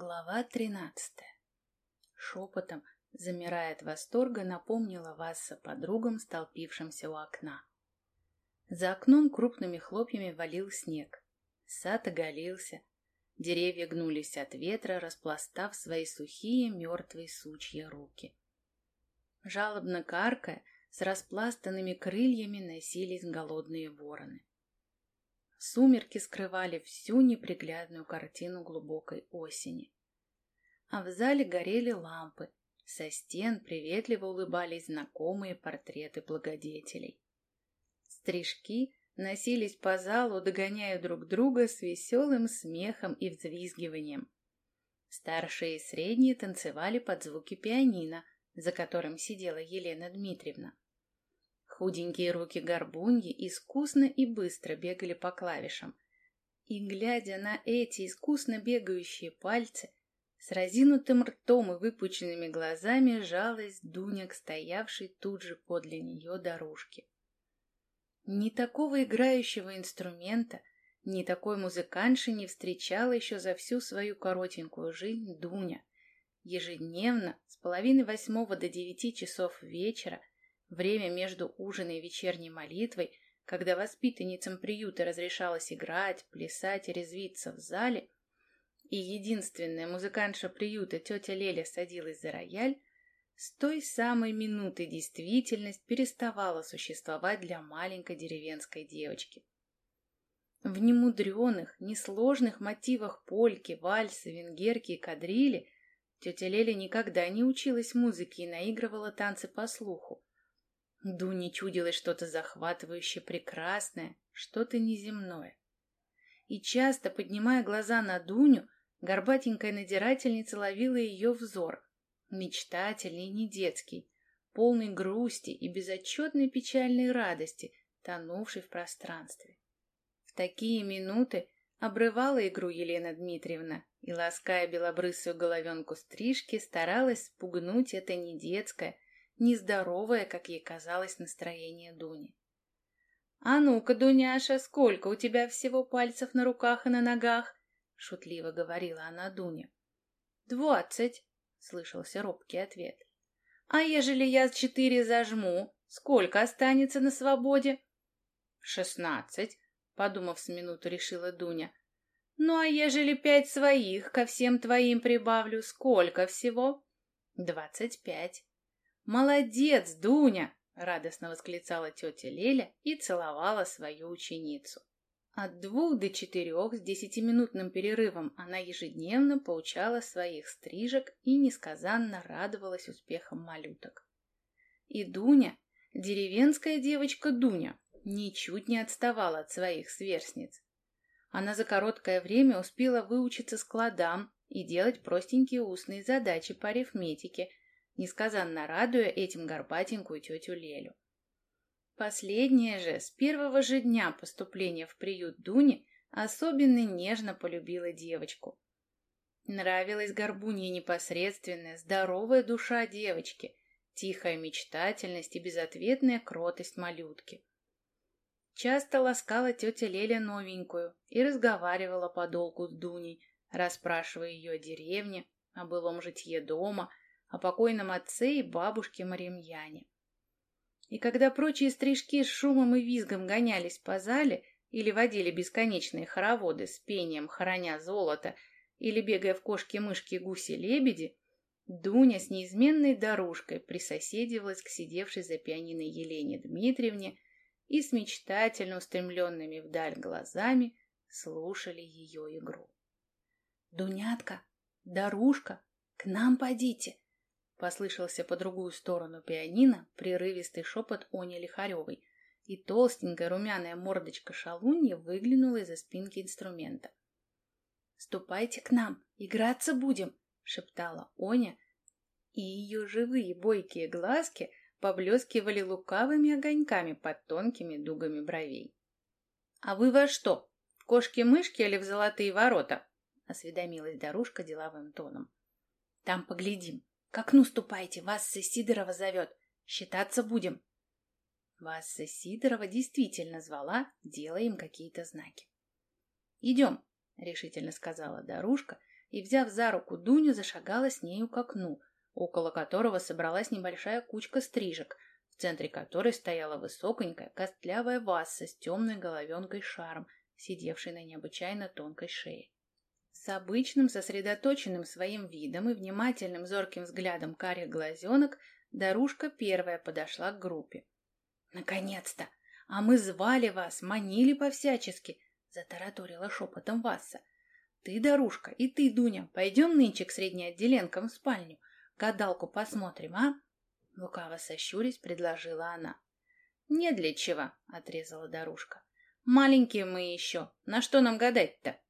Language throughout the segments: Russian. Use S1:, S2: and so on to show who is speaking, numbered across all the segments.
S1: Глава тринадцатая. Шепотом, замирая от восторга, напомнила Васса подругам, столпившимся у окна. За окном крупными хлопьями валил снег. Сад оголился. Деревья гнулись от ветра, распластав свои сухие мертвые сучья руки. Жалобно каркая, с распластанными крыльями носились голодные вороны. Сумерки скрывали всю неприглядную картину глубокой осени. А в зале горели лампы, со стен приветливо улыбались знакомые портреты благодетелей. Стрижки носились по залу, догоняя друг друга с веселым смехом и взвизгиванием. Старшие и средние танцевали под звуки пианино, за которым сидела Елена Дмитриевна. Худенькие руки горбуньи искусно и быстро бегали по клавишам. И, глядя на эти искусно бегающие пальцы, с разинутым ртом и выпученными глазами жалась Дуня к стоявшей тут же подле нее дорожке. Ни такого играющего инструмента, ни такой музыканши не встречала еще за всю свою коротенькую жизнь Дуня. Ежедневно, с половины восьмого до девяти часов вечера, Время между ужиной и вечерней молитвой, когда воспитанницам приюта разрешалось играть, плясать и резвиться в зале, и единственная музыкантша приюта, тетя Леля, садилась за рояль, с той самой минуты действительность переставала существовать для маленькой деревенской девочки. В немудреных, несложных мотивах польки, вальсы, венгерки и кадрили тетя Леля никогда не училась музыке и наигрывала танцы по слуху. Дуне чудилось что-то захватывающее прекрасное, что-то неземное. И часто, поднимая глаза на Дуню, горбатенькая надирательница ловила ее взор, мечтательный и не детский, полный грусти и безотчетной печальной радости, тонувший в пространстве. В такие минуты обрывала игру Елена Дмитриевна и, лаская белобрысую головенку стрижки, старалась спугнуть это недетское, нездоровое, как ей казалось, настроение Дуни. «А ну-ка, Дуняша, сколько у тебя всего пальцев на руках и на ногах?» — шутливо говорила она Дуне. «Двадцать», — слышался робкий ответ. «А ежели я четыре зажму, сколько останется на свободе?» «Шестнадцать», — подумав с минуту, решила Дуня. «Ну а ежели пять своих ко всем твоим прибавлю, сколько всего?» «Двадцать пять». «Молодец, Дуня!» — радостно восклицала тетя Леля и целовала свою ученицу. От двух до четырех с десятиминутным перерывом она ежедневно поучала своих стрижек и несказанно радовалась успехам малюток. И Дуня, деревенская девочка Дуня, ничуть не отставала от своих сверстниц. Она за короткое время успела выучиться складам и делать простенькие устные задачи по арифметике – несказанно радуя этим горбатенькую тетю Лелю. Последняя же с первого же дня поступления в приют Дуни особенно нежно полюбила девочку. Нравилась горбунье непосредственная, здоровая душа девочки, тихая мечтательность и безответная кротость малютки. Часто ласкала тетя Леля новенькую и разговаривала подолгу с Дуней, расспрашивая ее о деревне, о былом житье дома, о покойном отце и бабушке Маримьяне. И когда прочие стрижки с шумом и визгом гонялись по зале или водили бесконечные хороводы с пением хороня золото или бегая в кошки-мышки гуси-лебеди, Дуня с неизменной дорожкой присоседивалась к сидевшей за пианино Елене Дмитриевне и с мечтательно устремленными вдаль глазами слушали ее игру. «Дунятка, Дарушка, к нам подите!» Послышался по другую сторону пианино прерывистый шепот Они Лихаревой, и толстенькая румяная мордочка шалуньи выглянула из-за спинки инструмента. «Ступайте к нам, играться будем!» — шептала Оня, и ее живые бойкие глазки поблескивали лукавыми огоньками под тонкими дугами бровей. «А вы во что, в кошки-мышки или в золотые ворота?» — осведомилась Дарушка деловым тоном. «Там поглядим», к окну ступайте, Васса Сидорова зовет. Считаться будем. Васса Сидорова действительно звала, делая им какие-то знаки. «Идем», — решительно сказала Дарушка, и, взяв за руку Дуню, зашагала с нею к окну, около которого собралась небольшая кучка стрижек, в центре которой стояла высоконькая костлявая васса с темной головенкой шаром, сидевшей на необычайно тонкой шее. С обычным сосредоточенным своим видом и внимательным зорким взглядом карих глазенок Дарушка первая подошла к группе. «Наконец-то! А мы звали вас, манили по-всячески!» — затараторила шепотом Васса. «Ты, Дарушка, и ты, Дуня, пойдем нынче к средней отделенкам в спальню. Гадалку посмотрим, а?» Лукаво сощурясь, предложила она. «Не для чего», — отрезала Дарушка. «Маленькие мы еще. На что нам гадать-то?»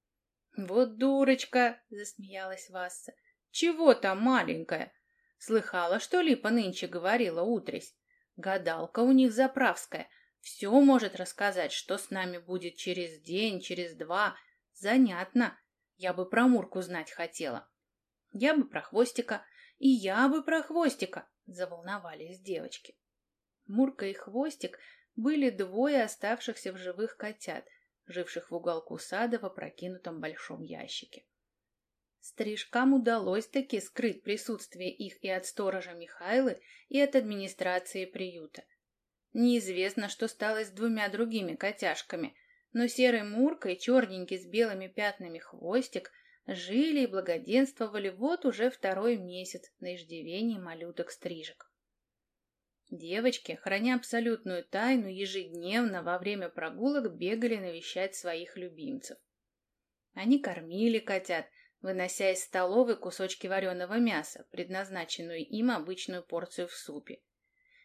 S1: «Вот дурочка!» — засмеялась Васса. «Чего там маленькая? Слыхала, что Липа нынче говорила утресь? Гадалка у них заправская. Все может рассказать, что с нами будет через день, через два. Занятно. Я бы про Мурку знать хотела. Я бы про Хвостика. И я бы про Хвостика, заволновались девочки. Мурка и Хвостик были двое оставшихся в живых котят, живших в уголку сада в опрокинутом большом ящике. Стрижкам удалось таки скрыть присутствие их и от сторожа Михайлы, и от администрации приюта. Неизвестно, что стало с двумя другими котяшками, но серый Мурка и черненький с белыми пятнами хвостик жили и благоденствовали вот уже второй месяц на иждивении малюток-стрижек. Девочки, храня абсолютную тайну, ежедневно во время прогулок бегали навещать своих любимцев. Они кормили котят, вынося из столовой кусочки вареного мяса, предназначенную им обычную порцию в супе.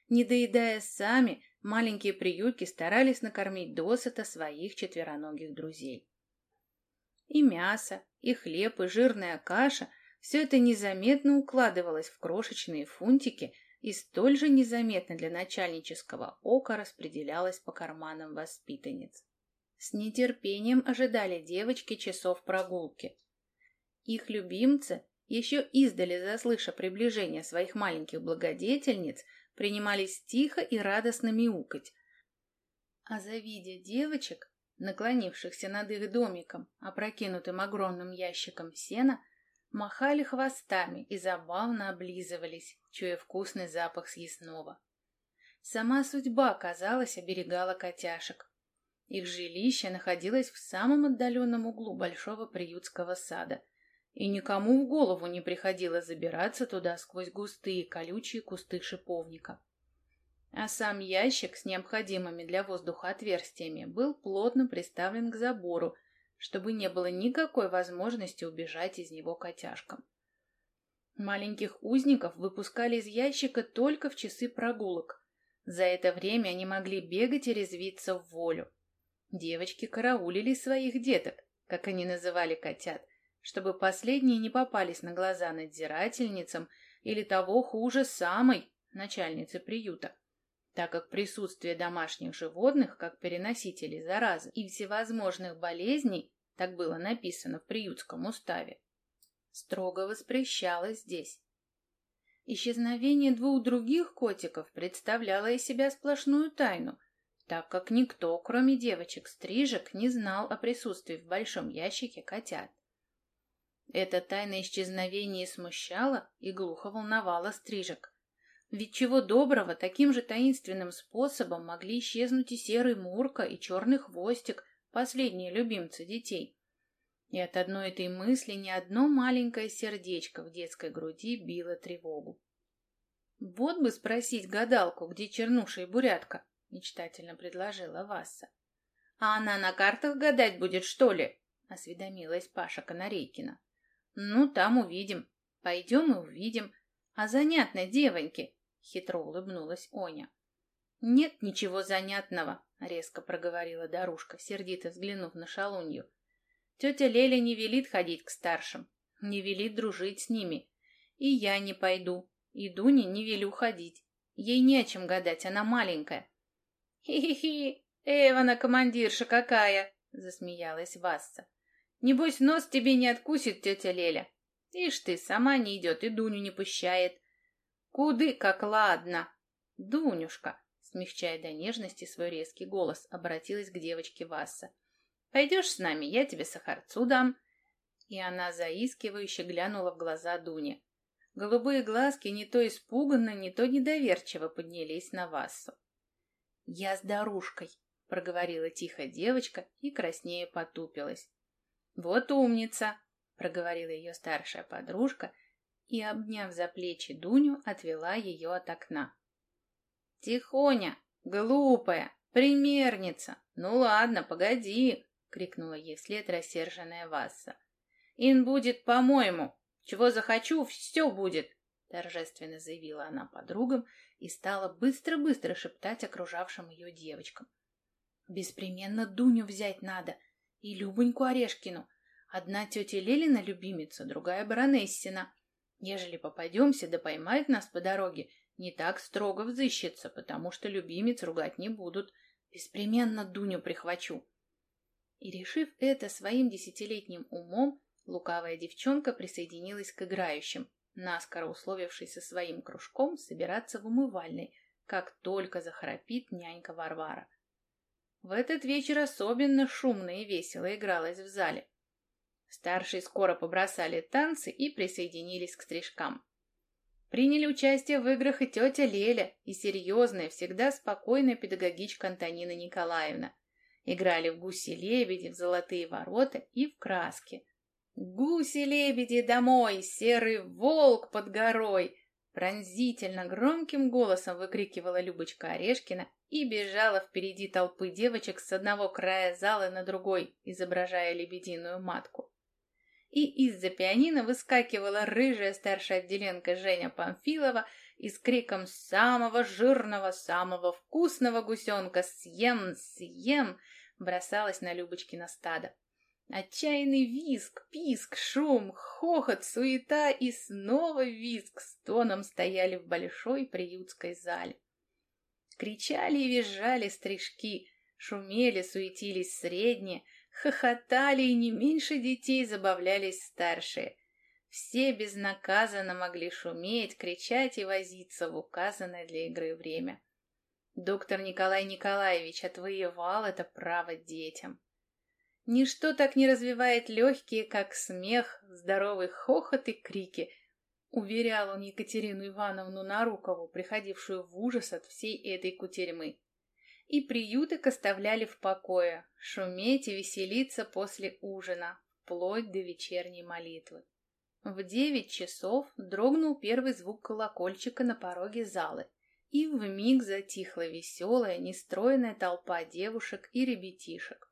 S1: Не доедая сами, маленькие приютки старались накормить досыта своих четвероногих друзей. И мясо, и хлеб, и жирная каша – все это незаметно укладывалось в крошечные фунтики и столь же незаметно для начальнического ока распределялось по карманам воспитанниц. С нетерпением ожидали девочки часов прогулки. Их любимцы, еще издали заслыша приближение своих маленьких благодетельниц, принимались тихо и радостно мяукать. А завидя девочек, наклонившихся над их домиком, опрокинутым огромным ящиком сена, махали хвостами и забавно облизывались, чуя вкусный запах съестного. Сама судьба, казалось, оберегала котяшек. Их жилище находилось в самом отдаленном углу большого приютского сада — и никому в голову не приходило забираться туда сквозь густые колючие кусты шиповника. А сам ящик с необходимыми для воздуха отверстиями был плотно приставлен к забору, чтобы не было никакой возможности убежать из него котяшкам. Маленьких узников выпускали из ящика только в часы прогулок. За это время они могли бегать и резвиться в волю. Девочки караулили своих деток, как они называли котят, чтобы последние не попались на глаза надзирательницам или того хуже самой начальнице приюта, так как присутствие домашних животных как переносителей заразы и всевозможных болезней, так было написано в приютском уставе, строго воспрещалось здесь. Исчезновение двух других котиков представляло из себя сплошную тайну, так как никто, кроме девочек-стрижек, не знал о присутствии в большом ящике котят. Это тайное исчезновение смущало и глухо волновало стрижек. Ведь чего доброго, таким же таинственным способом могли исчезнуть и серый Мурка, и черный хвостик, последние любимцы детей. И от одной этой мысли ни одно маленькое сердечко в детской груди било тревогу. «Вот бы спросить гадалку, где Чернуша и Бурятка», — мечтательно предложила Васса. «А она на картах гадать будет, что ли?» — осведомилась Паша Конорейкина. Ну, там увидим. Пойдем и увидим. А занятно, девоньки, хитро улыбнулась Оня. Нет ничего занятного, резко проговорила Дарушка, сердито взглянув на шалунью. Тетя Леля не велит ходить к старшим, не велит дружить с ними. И я не пойду, и Дуне не велю ходить. Ей не о чем гадать, она маленькая. Хи-хи-хи, Эвана командирша какая, засмеялась Васса. Небось, нос тебе не откусит тетя Леля. Ишь ты, сама не идет и Дуню не пущает. Куды, как ладно. Дунюшка, смягчая до нежности свой резкий голос, обратилась к девочке Васса. Пойдешь с нами, я тебе сахарцу дам. И она заискивающе глянула в глаза Дуне. Голубые глазки не то испуганно, не то недоверчиво поднялись на Вассу. «Я с Дарушкой», — проговорила тихо девочка и краснее потупилась. «Вот умница!» — проговорила ее старшая подружка и, обняв за плечи Дуню, отвела ее от окна. «Тихоня! Глупая! Примерница! Ну ладно, погоди!» — крикнула ей вслед рассерженная Васса. «Ин будет, по-моему! Чего захочу, все будет!» — торжественно заявила она подругам и стала быстро-быстро шептать окружавшим ее девочкам. «Беспременно Дуню взять надо и Любоньку Орешкину. Одна тетя Лелина любимица, другая баронессина. Ежели попадемся, да поймают нас по дороге, не так строго взыщется, потому что любимец ругать не будут. Беспременно Дуню прихвачу». И, решив это своим десятилетним умом, лукавая девчонка присоединилась к играющим, наскоро условившись со своим кружком собираться в умывальной, как только захрапит нянька Варвара. В этот вечер особенно шумно и весело игралось в зале. Старшие скоро побросали танцы и присоединились к стрижкам. Приняли участие в играх и тетя Леля, и серьезная, всегда спокойная педагогичка Антонина Николаевна. Играли в гуси-лебеди, в золотые ворота и в краски. «Гуси-лебеди домой! Серый волк под горой!» Пронзительно громким голосом выкрикивала Любочка Орешкина и бежала впереди толпы девочек с одного края зала на другой, изображая лебединую матку. И из-за пианино выскакивала рыжая старшая отделенка Женя Памфилова и с криком «Самого жирного, самого вкусного гусенка! Съем, съем!» бросалась на Любочкино стадо. Отчаянный визг, писк, шум, хохот, суета и снова визг с тоном стояли в большой приютской зале. Кричали и визжали стрижки, шумели, суетились средние, хохотали и не меньше детей забавлялись старшие. Все безнаказанно могли шуметь, кричать и возиться в указанное для игры время. Доктор Николай Николаевич отвоевал это право детям. Ничто так не развивает легкие, как смех, здоровый хохот и крики. Уверял он Екатерину Ивановну Нарукову, приходившую в ужас от всей этой кутерьмы. И приюток оставляли в покое, шуметь и веселиться после ужина, вплоть до вечерней молитвы. В девять часов дрогнул первый звук колокольчика на пороге залы, и вмиг затихла веселая, нестройная толпа девушек и ребятишек.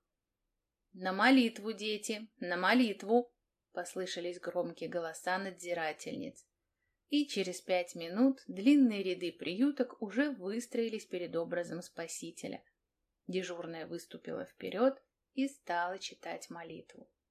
S1: «На молитву, дети, на молитву!» — послышались громкие голоса надзирательниц. И через пять минут длинные ряды приюток уже выстроились перед образом Спасителя. Дежурная выступила вперед и стала читать молитву.